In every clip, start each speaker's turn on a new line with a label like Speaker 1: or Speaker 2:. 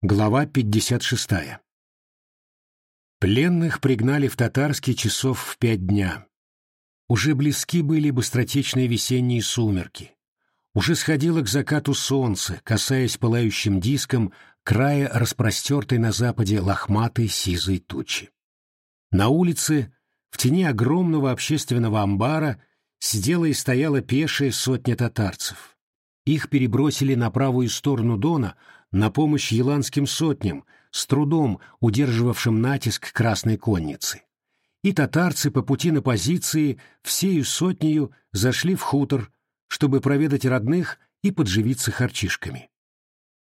Speaker 1: Глава 56. Пленных пригнали в Татарский часов в пять дня. Уже близки были быстротечные весенние сумерки. Уже сходило к закату солнце, касаясь пылающим диском края распростертой на западе лохматой сизой тучи. На улице, в тени огромного общественного амбара, сидела и стояла пешая сотня татарцев. Их перебросили на правую сторону Дона, на помощь еланским сотням, с трудом удерживавшим натиск красной конницы. И татарцы по пути на позиции всею сотнею зашли в хутор, чтобы проведать родных и подживиться харчишками.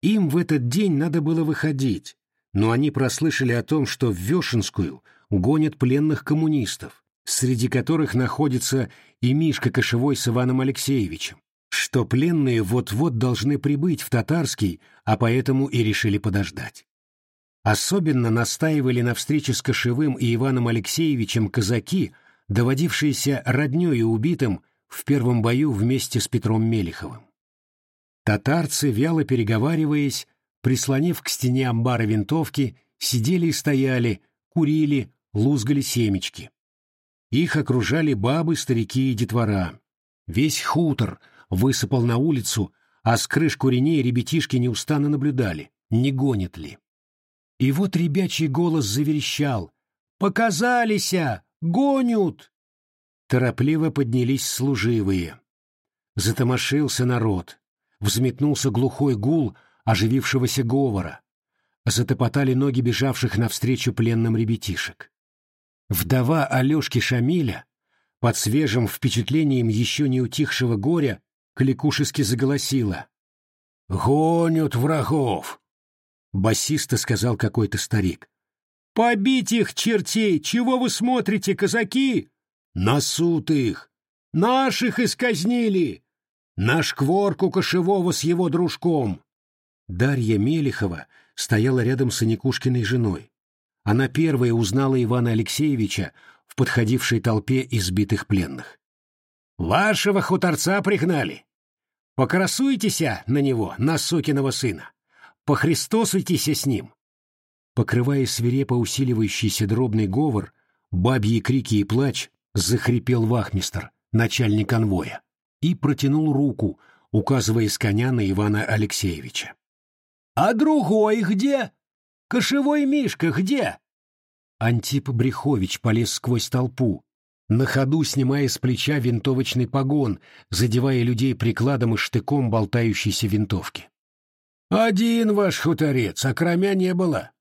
Speaker 1: Им в этот день надо было выходить, но они прослышали о том, что в Вешенскую гонят пленных коммунистов, среди которых находится и Мишка Кошевой с Иваном Алексеевичем, что пленные вот-вот должны прибыть в Татарский, а поэтому и решили подождать. Особенно настаивали на встрече с Кошевым и Иваном Алексеевичем казаки, доводившиеся роднёю убитым в первом бою вместе с Петром Мелиховым. Татарцы, вяло переговариваясь, прислонив к стене амбара винтовки, сидели и стояли, курили, лузгали семечки. Их окружали бабы, старики и детвора. Весь хутор высыпал на улицу, а с крыш куреней ребятишки неустанно наблюдали, не гонит ли. И вот ребячий голос заверещал. «Показалися! Гонят!» Торопливо поднялись служивые. Затомошился народ. Взметнулся глухой гул оживившегося говора. Затопотали ноги бежавших навстречу пленным ребятишек. Вдова Алешки Шамиля, под свежим впечатлением еще не утихшего горя, кликушески заголосила. «Гонят врагов!» — басисто сказал какой-то старик. «Побить их, чертей! Чего вы смотрите, казаки?» «На их! Наших исказнили! На шкворку кошевого с его дружком!» Дарья Мелехова стояла рядом с Аникушкиной женой. Она первая узнала Ивана Алексеевича в подходившей толпе избитых пленных. «Вашего хуторца пригнали! Покрасуйтеся на него, на сукиного сына! Похристосуйтесь с ним!» Покрывая свирепо усиливающийся дробный говор, бабьи крики и плач, захрипел вахмистр, начальник конвоя, и протянул руку, указывая с коня на Ивана Алексеевича. «А другой где? Кошевой Мишка где?» Антип Брехович полез сквозь толпу, на ходу снимая с плеча винтовочный погон, задевая людей прикладом и штыком болтающейся винтовки. «Один ваш хуторец, а кромя не было.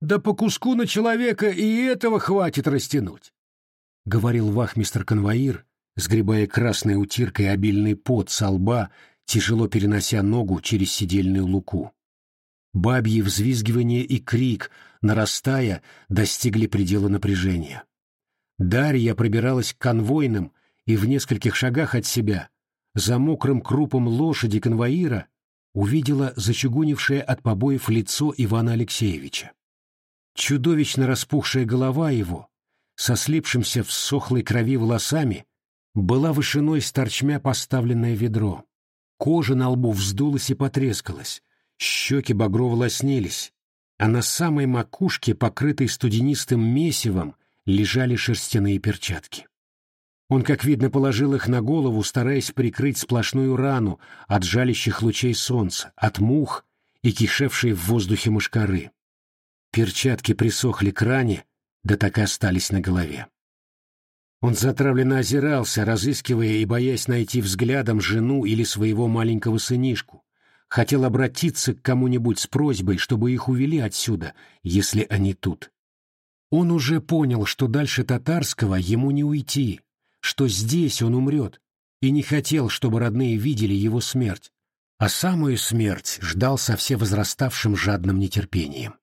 Speaker 1: Да по куску на человека и этого хватит растянуть», — говорил вахмистр-конвоир, сгребая красной утиркой обильный пот со лба, тяжело перенося ногу через сидельную луку. Бабьи взвизгивание и крик, нарастая, достигли предела напряжения. Дарья пробиралась к конвойным и в нескольких шагах от себя, за мокрым крупом лошади конвоира, увидела зачугунившее от побоев лицо Ивана Алексеевича. Чудовищно распухшая голова его, со слипшимся в сохлой крови волосами, была вышиной с торчмя поставленное ведро. Кожа на лбу вздулась и потрескалась, щеки багрово лоснились, а на самой макушке, покрытой студенистым месивом, лежали шерстяные перчатки. Он, как видно, положил их на голову, стараясь прикрыть сплошную рану от жалящих лучей солнца, от мух и кишевшей в воздухе мушкары. Перчатки присохли к ране, да так и остались на голове. Он затравленно озирался, разыскивая и боясь найти взглядом жену или своего маленького сынишку. Хотел обратиться к кому-нибудь с просьбой, чтобы их увели отсюда, если они тут. Он уже понял, что дальше татарского ему не уйти, что здесь он умрет, и не хотел, чтобы родные видели его смерть, а самую смерть ждал со всевозраставшим жадным нетерпением.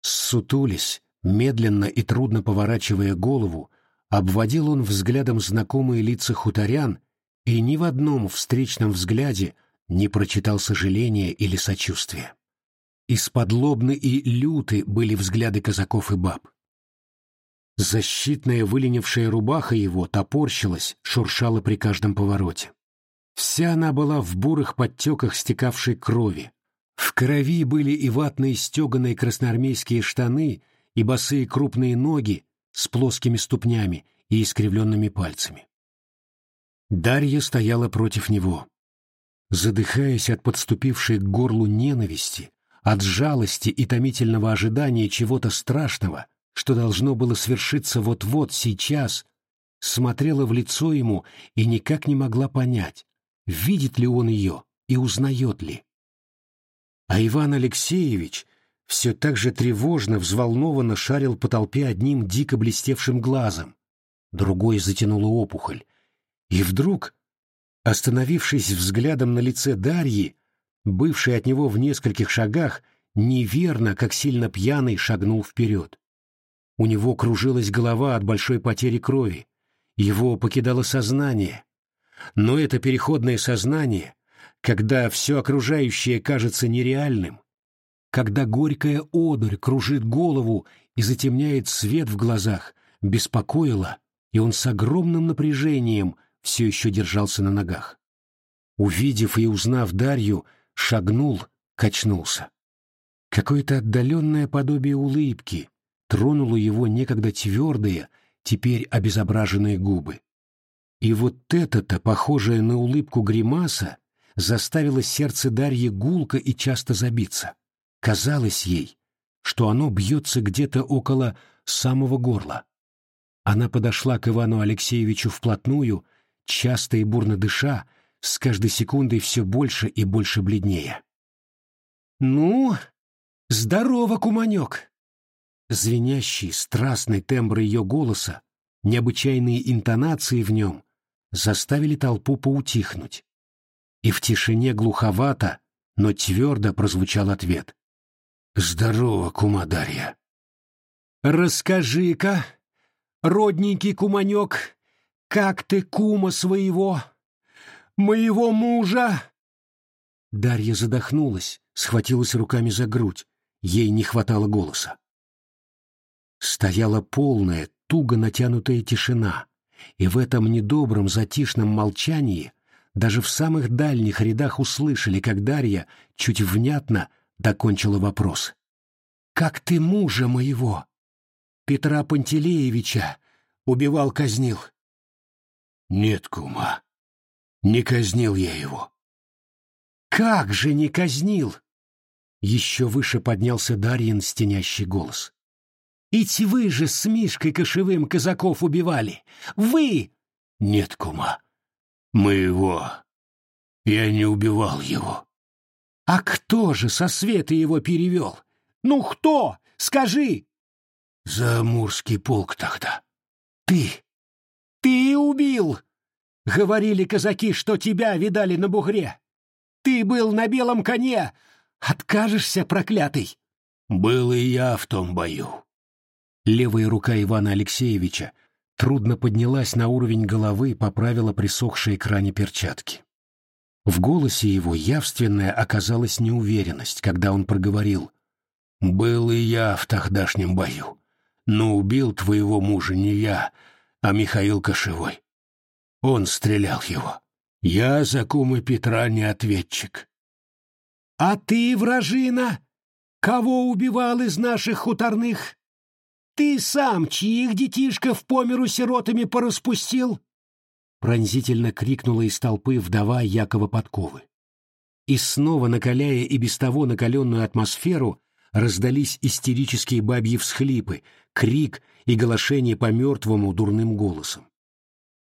Speaker 1: Ссутулись, медленно и трудно поворачивая голову, обводил он взглядом знакомые лица хуторян и ни в одном встречном взгляде не прочитал сожаления или сочувствия. Исподлобны и люты были взгляды казаков и баб. Защитная выленившая рубаха его топорщилась, шуршала при каждом повороте. Вся она была в бурых подтеках стекавшей крови, В крови были и ватные стеганые красноармейские штаны, и босые крупные ноги с плоскими ступнями и искривленными пальцами. Дарья стояла против него. Задыхаясь от подступившей к горлу ненависти, от жалости и томительного ожидания чего-то страшного, что должно было свершиться вот-вот сейчас, смотрела в лицо ему и никак не могла понять, видит ли он ее и узнает ли. А Иван Алексеевич все так же тревожно, взволнованно шарил по толпе одним дико блестевшим глазом, другой затянула опухоль, и вдруг, остановившись взглядом на лице Дарьи, бывший от него в нескольких шагах, неверно, как сильно пьяный, шагнул вперед. У него кружилась голова от большой потери крови, его покидало сознание. Но это переходное сознание, когда все окружающее кажется нереальным, когда горькая одурь кружит голову и затемняет свет в глазах, беспокоило, и он с огромным напряжением все еще держался на ногах. Увидев и узнав Дарью, шагнул, качнулся. Какое-то отдаленное подобие улыбки тронуло его некогда твердые, теперь обезображенные губы. И вот это-то, похожее на улыбку гримаса, заставило сердце Дарьи гулко и часто забиться. Казалось ей, что оно бьется где-то около самого горла. Она подошла к Ивану Алексеевичу вплотную, часто и бурно дыша, с каждой секундой все больше и больше бледнее. «Ну, здорово, куманек!» Звенящий, страстный тембр ее голоса, необычайные интонации в нем заставили толпу поутихнуть. И в тишине глуховато, но твердо прозвучал ответ. «Здорово, кума Дарья!» «Расскажи-ка, родненький куманек, как ты кума своего, моего мужа?» Дарья задохнулась, схватилась руками за грудь. Ей не хватало голоса. Стояла полная, туго натянутая тишина, и в этом недобром затишном молчании даже в самых дальних рядах услышали, как Дарья чуть внятно докончила вопрос. «Как ты мужа моего, Петра Пантелеевича, убивал-казнил?» «Нет, кума, не казнил я его». «Как же не казнил?» Еще выше поднялся Дарьин стенящий голос. «Ведь вы же с Мишкой Кошевым казаков убивали! Вы!» «Нет, кума, мы его... Я не убивал его». «А кто же со света его перевел? Ну кто? Скажи!» «За Амурский полк тогда». «Ты! Ты убил!» Говорили казаки, что тебя видали на бугре. Ты был на белом коне. Откажешься, проклятый? Был и я в том бою. Левая рука Ивана Алексеевича трудно поднялась на уровень головы, поправила присохшие к ране перчатки. В голосе его явственная оказалась неуверенность, когда он проговорил «Был и я в тогдашнем бою, но убил твоего мужа не я, а Михаил Кошевой. Он стрелял его. Я за кумы Петра не ответчик. А ты, вражина, кого убивал из наших хуторных? Ты сам чьих детишков по миру сиротами пораспустил? Пронзительно крикнула из толпы вдова Якова Подковы. И снова, накаляя и без того накаленную атмосферу, раздались истерические бабьи всхлипы, крик и голошение по мертвому дурным голосом.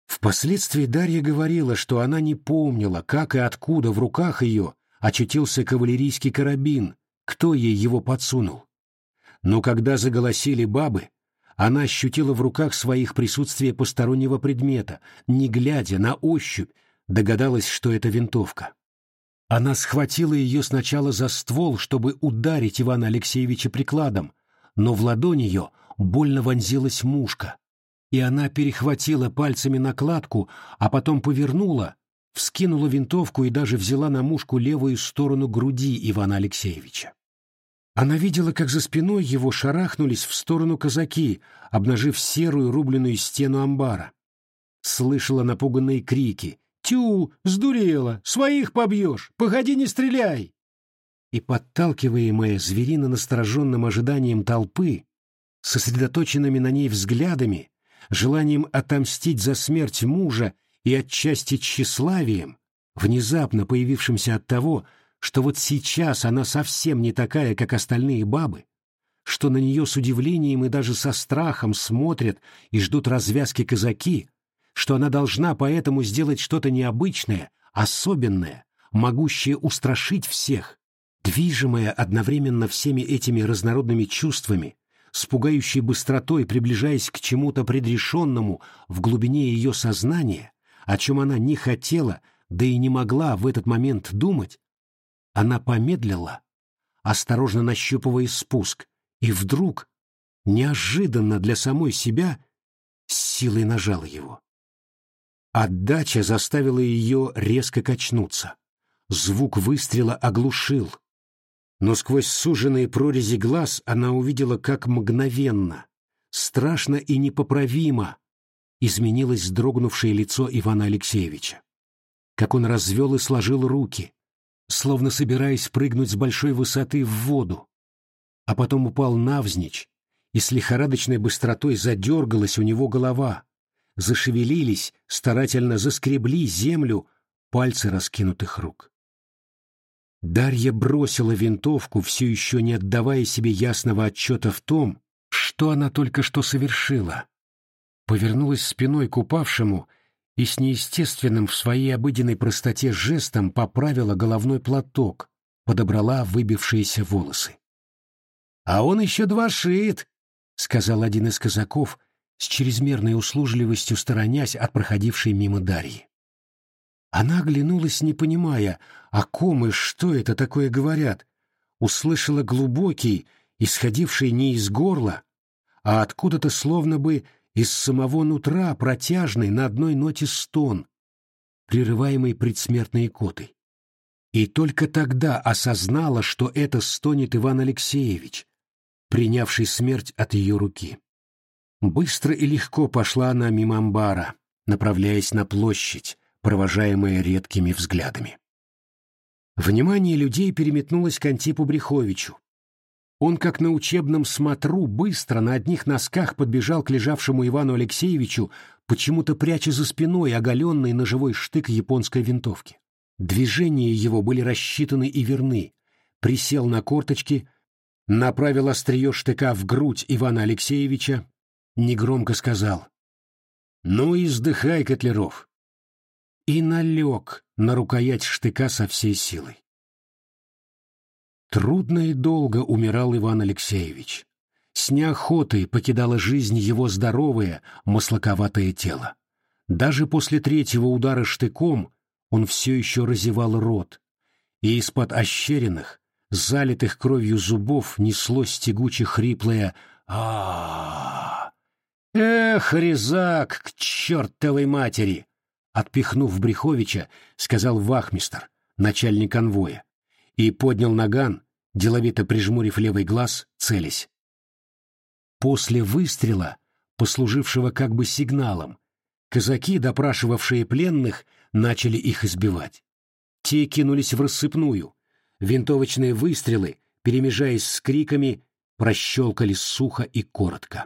Speaker 1: Впоследствии Дарья говорила, что она не помнила, как и откуда в руках ее очутился кавалерийский карабин, кто ей его подсунул. Но когда заголосили бабы, она ощутила в руках своих присутствие постороннего предмета, не глядя на ощупь, догадалась, что это винтовка. Она схватила ее сначала за ствол, чтобы ударить Ивана Алексеевича прикладом, но в ладонь ее больно вонзилась мушка, и она перехватила пальцами накладку, а потом повернула, вскинула винтовку и даже взяла на мушку левую сторону груди Ивана Алексеевича. Она видела, как за спиной его шарахнулись в сторону казаки, обнажив серую рубленную стену амбара. Слышала напуганные крики. «Тю, сдурела! Своих побьешь! Погоди, не стреляй!» и, подталкиваемая зверино-настороженным ожиданием толпы, сосредоточенными на ней взглядами, желанием отомстить за смерть мужа и отчасти тщеславием, внезапно появившимся от того, что вот сейчас она совсем не такая, как остальные бабы, что на нее с удивлением и даже со страхом смотрят и ждут развязки казаки, что она должна поэтому сделать что-то необычное, особенное, могущее устрашить всех, движимая одновременно всеми этими разнородными чувствами, с пугающей быстротой приближаясь к чему-то предрешенному в глубине ее сознания, о чем она не хотела, да и не могла в этот момент думать, она помедлила, осторожно нащупывая спуск, и вдруг, неожиданно для самой себя, силой нажала его. Отдача заставила ее резко качнуться. Звук выстрела оглушил. Но сквозь суженные прорези глаз она увидела, как мгновенно, страшно и непоправимо изменилось дрогнувшее лицо Ивана Алексеевича. Как он развел и сложил руки, словно собираясь прыгнуть с большой высоты в воду, а потом упал навзничь, и с лихорадочной быстротой задергалась у него голова, зашевелились, старательно заскребли землю пальцы раскинутых рук. Дарья бросила винтовку, все еще не отдавая себе ясного отчета в том, что она только что совершила. Повернулась спиной к упавшему и с неестественным в своей обыденной простоте жестом поправила головной платок, подобрала выбившиеся волосы. «А он еще два шит», — сказал один из казаков, с чрезмерной услужливостью сторонясь от проходившей мимо Дарьи. Она оглянулась, не понимая, о ком и что это такое говорят, услышала глубокий, исходивший не из горла, а откуда-то словно бы из самого нутра протяжный на одной ноте стон, прерываемый предсмертной икотой. И только тогда осознала, что это стонет Иван Алексеевич, принявший смерть от ее руки. Быстро и легко пошла она мимо амбара, направляясь на площадь, провожаемая редкими взглядами. Внимание людей переметнулось к Антипу Бреховичу, он, как на учебном смотру, быстро на одних носках подбежал к лежавшему Ивану Алексеевичу, почему-то пряча за спиной оголенный ножевой штык японской винтовки. Движения его были рассчитаны и верны. Присел на корточки, направил острие штыка в грудь Ивана Алексеевича, негромко сказал «Ну и сдыхай, Котлеров!» и налег на рукоять штыка со всей силой. Трудно и долго умирал Иван Алексеевич. С неохотой покидало жизнь его здоровое, маслаковатое тело. Даже после третьего удара штыком он все еще разевал рот, и из-под ощеренных, залитых кровью зубов неслось тягуче хриплое а, «Эх, резак, к чертовой матери!» Отпихнув Бреховича, сказал вахмистр, начальник конвоя и поднял наган, деловито прижмурив левый глаз, целясь. После выстрела, послужившего как бы сигналом, казаки, допрашивавшие пленных, начали их избивать. Те кинулись в рассыпную. Винтовочные выстрелы, перемежаясь с криками, прощелкали сухо и коротко.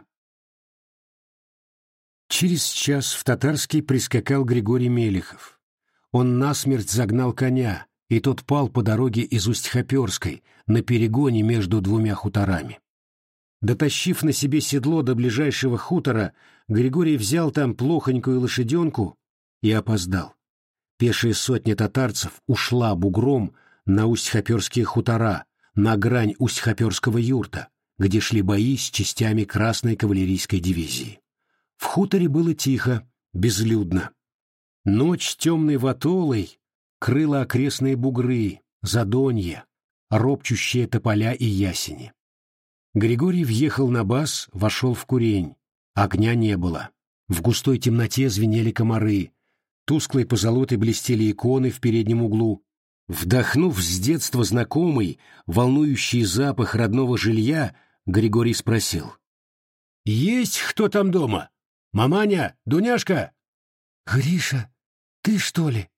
Speaker 1: Через час в Татарский прискакал Григорий Мелехов. Он насмерть загнал коня, и тот пал по дороге из Усть-Хоперской, на перегоне между двумя хуторами. Дотащив на себе седло до ближайшего хутора, Григорий взял там плохонькую лошаденку и опоздал. Пешая сотня татарцев ушла бугром на Усть-Хоперские хутора, на грань Усть-Хоперского юрта, где шли бои с частями Красной кавалерийской дивизии. В хуторе было тихо, безлюдно. Ночь темной ватолой крыла окрестные бугры, задонья, ропчущие тополя и ясени. Григорий въехал на бас, вошел в курень. Огня не было. В густой темноте звенели комары. Тусклой позолотой блестели иконы в переднем углу. Вдохнув с детства знакомый, волнующий запах родного жилья, Григорий спросил. «Есть кто там дома? Маманя, Дуняшка?»
Speaker 2: «Гриша, ты что ли?»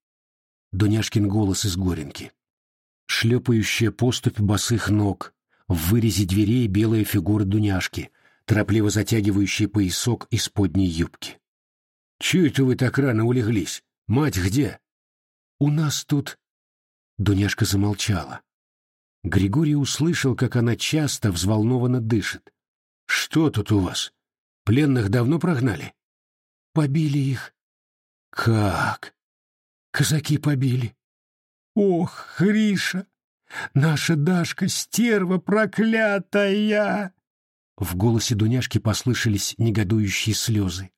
Speaker 1: Дуняшкин голос из Горенки. шлепающая поступь босых ног, в вырезе дверей белая фигура Дуняшки, торопливо затягивающая поясок из подней юбки. «Чего это вы так рано улеглись? Мать где?» «У нас тут...» Дуняшка замолчала. Григорий услышал, как она часто взволнованно дышит. «Что тут у вас? Пленных давно прогнали?» «Побили их». «Как?» «Казаки побили». «Ох, Гриша! Наша Дашка стерва проклятая!» В голосе Дуняшки послышались негодующие слезы.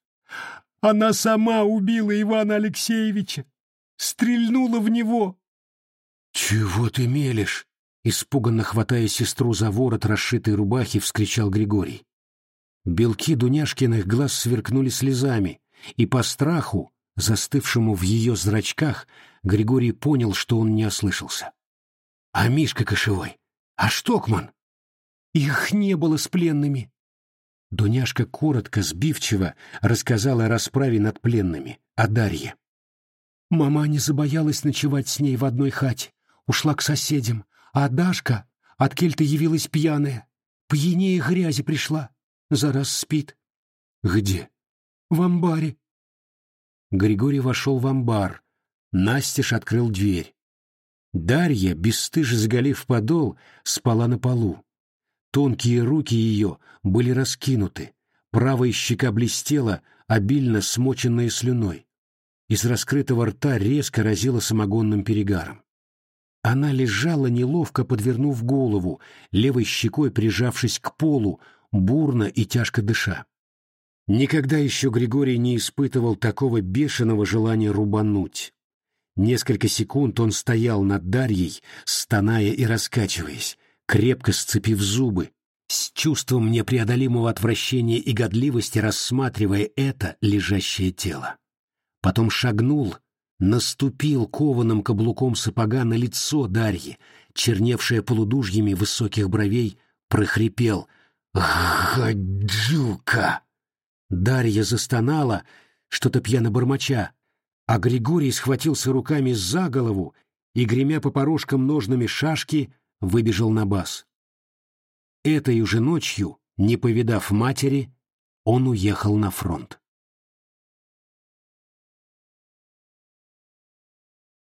Speaker 1: «Она сама убила Ивана Алексеевича! Стрельнула в него!» «Чего ты мелешь?» Испуганно хватая сестру за ворот расшитой рубахи, вскричал Григорий. Белки Дуняшкиных глаз сверкнули слезами, и по страху, застывшему в ее зрачках, Григорий понял, что он не ослышался. «А Мишка Кошевой? А Штокман?» «Их не было с пленными». Дуняшка коротко, сбивчиво рассказала о расправе над пленными, о Дарье. Мама не забоялась ночевать с ней в одной хате, ушла к соседям, а Дашка от кельты явилась пьяная, пьянее грязи пришла, зараз спит. Где? В амбаре. Григорий вошел в амбар, Настеж открыл дверь. Дарья, бесстыже заголив подол, спала на полу. Тонкие руки ее были раскинуты, правая щека блестела, обильно смоченная слюной. Из раскрытого рта резко разило самогонным перегаром. Она лежала, неловко подвернув голову, левой щекой прижавшись к полу, бурно и тяжко дыша. Никогда еще Григорий не испытывал такого бешеного желания рубануть. Несколько секунд он стоял над Дарьей, стоная и раскачиваясь, крепко сцепив зубы, с чувством непреодолимого отвращения и годливости рассматривая это лежащее тело. Потом шагнул, наступил кованым каблуком сапога на лицо Дарьи, черневшее полудужьями высоких бровей, прохрипел «Гадюка!». Дарья застонала, что-то пьяно бормоча, а Григорий схватился руками за голову и, гремя по порожкам ножными шашки, выбежал на бас. Этой уже ночью, не повидав матери, он уехал на фронт.